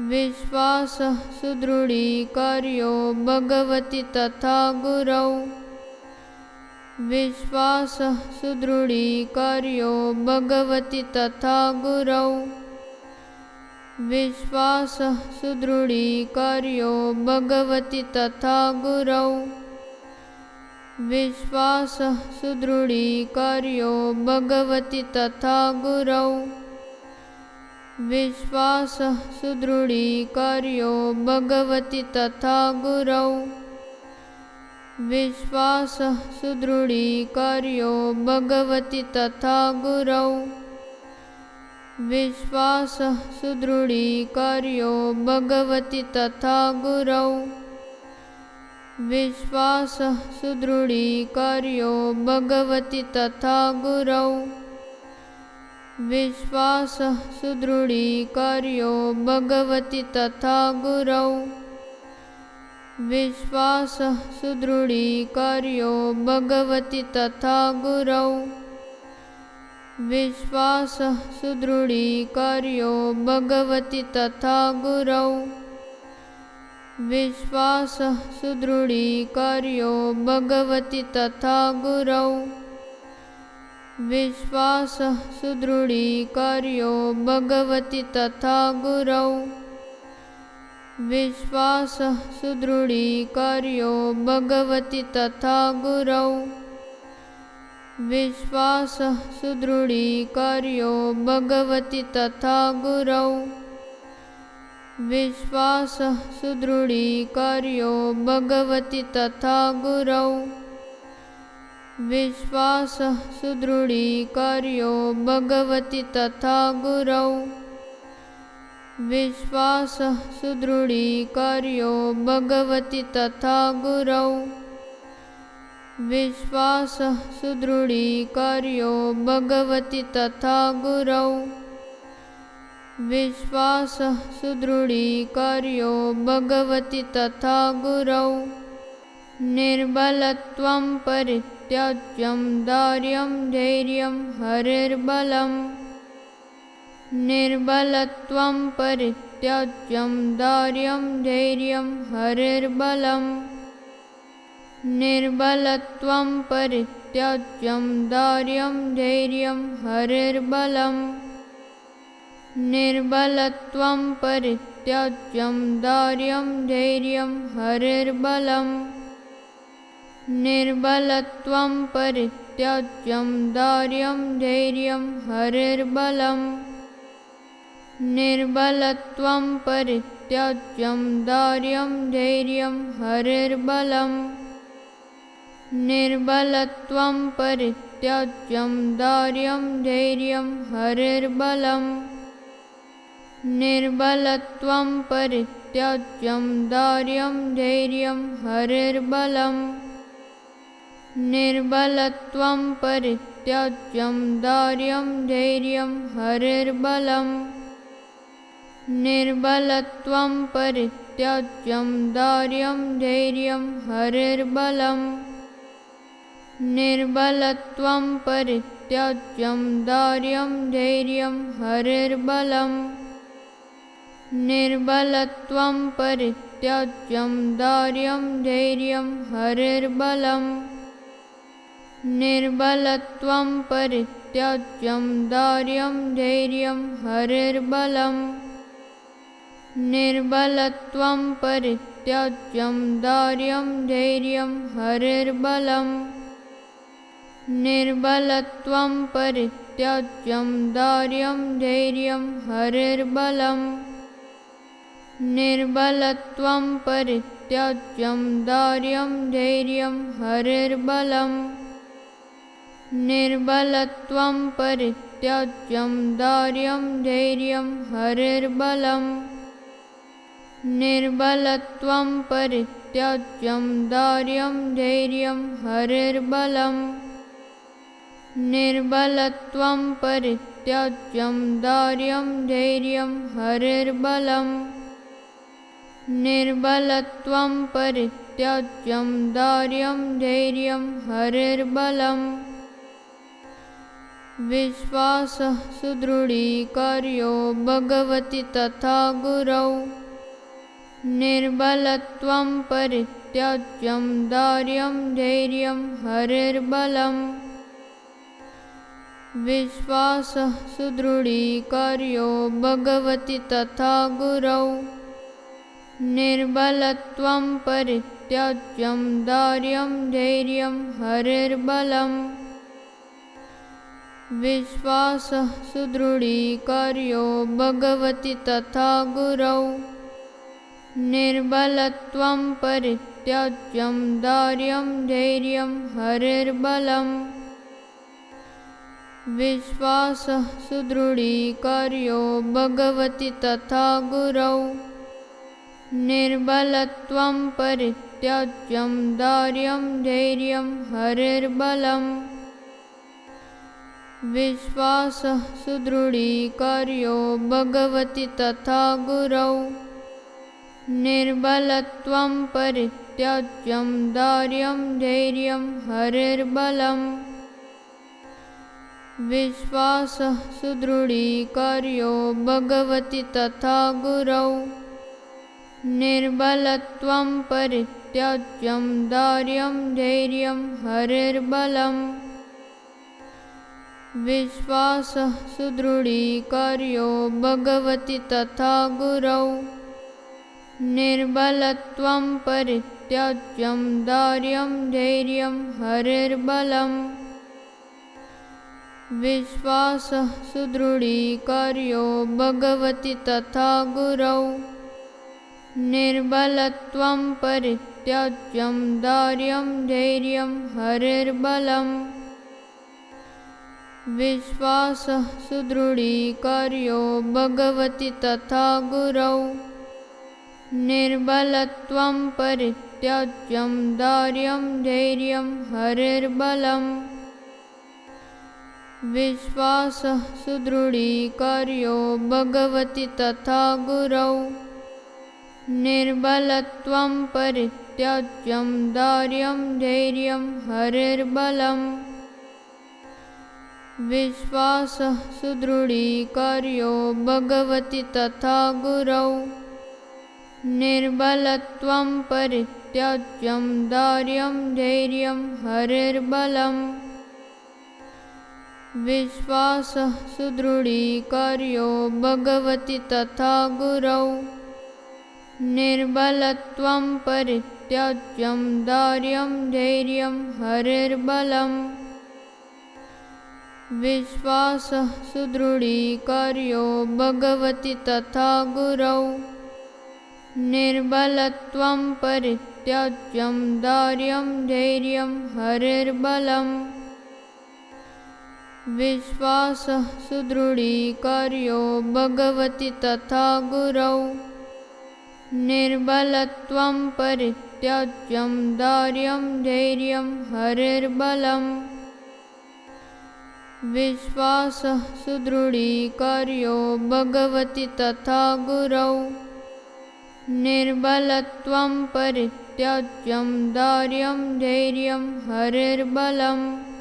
विश्वासः सुदृढीकार्यो भगवति तथा गुरौ। विश्वासः सुदृढीकार्यो भगवति तथा गुरौ। विश्वासः सुदृढीकार्यो भगवति तथा गुरौ। विश्वासः सुदृढीकार्यो भगवति तथा गुरौ विश्वासः सुदृढीकार्यो भगवति तथा गुरौ। विश्वासः सुदृढीकार्यो भगवति तथा गुरौ। विश्वासः सुदृढीकार्यो भगवति तथा गुरौ। विश्वासः सुदृढीकार्यो भगवति तथा गुरौ विश्वासः सुदृढीकार्यो भगवति तथा गुरौ। विश्वासः सुदृढीकार्यो भगवति तथा गुरौ। विश्वासः सुदृढीकार्यो भगवति तथा गुरौ। विश्वासः सुदृढीकार्यो भगवति तथा गुरौ विश्वासः सुदृढीकार्यो भगवति तथा गुरौ। विश्वासः सुदृढीकार्यो भगवति तथा गुरौ। विश्वासः सुदृढीकार्यो भगवति तथा गुरौ। विश्वासः सुदृढीकार्यो भगवति तथा गुरौ विश्वासः सुदृढीकार्यो भगवति तथा गुरौ। विश्वासः सुदृढीकार्यो भगवति तथा गुरौ। विश्वासः सुदृढीकार्यो भगवति तथा गुरौ। विश्वासः सुदृढीकार्यो भगवति तथा गुरौ। निर्बलत्वं परित्याज्यं दार्यं धैर्यं हरिर्बलम्। निर्बलत्वं परित्याज्यं दार्यं धैर्यं हरिर्बलम्। निर्बलत्वं परित्याज्यं दार्यं धैर्यं हरिर्बलम्। निर्बलत्वं परित्याज्यं दार्यं धैर्यं हरिर्बलम् निर्बलत्वं परित्याज्यं दार्यं धैर्यं हरिर्बलम् निर्बलत्वं परित्याज्यं दार्यं धैर्यं हरिर्बलम् निर्बलत्वं परित्याज्यं दार्यं धैर्यं हरिर्बलम् निर्बलत्वं परित्याज्यं दार्यं धैर्यं हरिर्बलम् निर्बलत्वं परित्याज्यं दार्यं धैर्यं हरिर्बलम्। निर्बलत्वं परित्याज्यं दार्यं धैर्यं हरिर्बलम्। निर्बलत्वं परित्याज्यं दार्यं धैर्यं हरिर्बलम्। निर्बलत्वं परित्याज्यं दार्यं धैर्यं हरिर्बलम् निर्बलत्वं परित्याज्यं दार्यं धैर्यं हरिर्बलम्। निर्बलत्वं परित्याज्यं दार्यं धैर्यं हरिर्बलम्। निर्बलत्वं परित्याज्यं दार्यं धैर्यं हरिर्बलम्। निर्बलत्वं परित्याज्यं दार्यं धैर्यं हरिर्बलम् निर्बलत्वं परित्याज्यं दार्यं धैर्यं हरिर्बलम्। निर्बलत्वं परित्याज्यं दार्यं धैर्यं हरिर्बलम्। निर्बलत्वं परित्याज्यं दार्यं धैर्यं हरिर्बलम्। निर्बलत्वं परित्याज्यं दार्यं धैर्यं हरिर्बलम् विश्वासः सुदृढीकार्यो भगवति तथा गुरौ। निर्बलत्वं परित्याज्यं दार्यं धैर्यं हरिर्बलम्। विश्वासः सुदृढीकार्यो भगवति तथा गुरौ। निर्बलत्वं परित्याज्यं दार्यं धैर्यं हरिर्बलम् विश्वासः सुदृढीकार्यो भगवति तथा गुरौ। निर्बलत्वं दार्यं हरिर्बलम्। विश्वासः सुदृढीकार्यो भगवति तथा गुरौ। निर्बलत्वं परित्याज्यं दार्यं धैर्यं हरिर्बलम् विश्वासः सुदृढीकार्यो भगवति तथा गुरौ। निर्बलत्वं परित्याज्यं दार्यं हरिर्बलम्। विश्वासः सुदृढीकार्यो भगवति तथा गुरौ। निर्बलत्वं परित्याज्यं दार्यं धैर्यं हरिर्बलम् विश्वासः सुदृढीकार्यो भगवति तथा गुरौ। निर्बलत्वं दार्यं धैर्यं हरिर्बलम्। विश्वासः सुदृढीकार्यो भगवति तथा गुरौ। निर्बलत्वं परित्याज्यं दार्यं धैर्यं हरिर्बलम् विश्वासः सुदृढीकार्यो भगवति तथा गुरौ। निर्बलत्वं परित्याज्यं दार्यं विश्वासः सुदृढीकार्यो भगवति तथा गुरौ। निर्बलत्वं परित्याज्यं दार्यं धैर्यं हरिर्बलम् विश्वासः सुदृढीकार्यो भगवति तथा गुरौ। निर्बलत्वं परित्याज्यं दार्यं विश्वासः सुदृढीकार्यो भगवति तथा गुरौ। निर्बलत्वं परित्याज्यं दार्यं धैर्यं हरिर्बलम् विश्वासः सुदृढीकार्यो भगवति तथा गुरौ। निर्बलत्वं परित्याज्यं दार्यं धैर्यं हरिर्बलम्। विश्वासः सुदृढीकार्यो भगवति तथा गुरौ। निर्बलत्वं परित्याज्यं दार्यं धैर्यं हरिर्बलम् विश्वासः सुदृढीकार्यो भगवति तथा गुरौ। निर्बलत्वं परित्याज्यं दार्यं धैर्यं हरिर्बलम्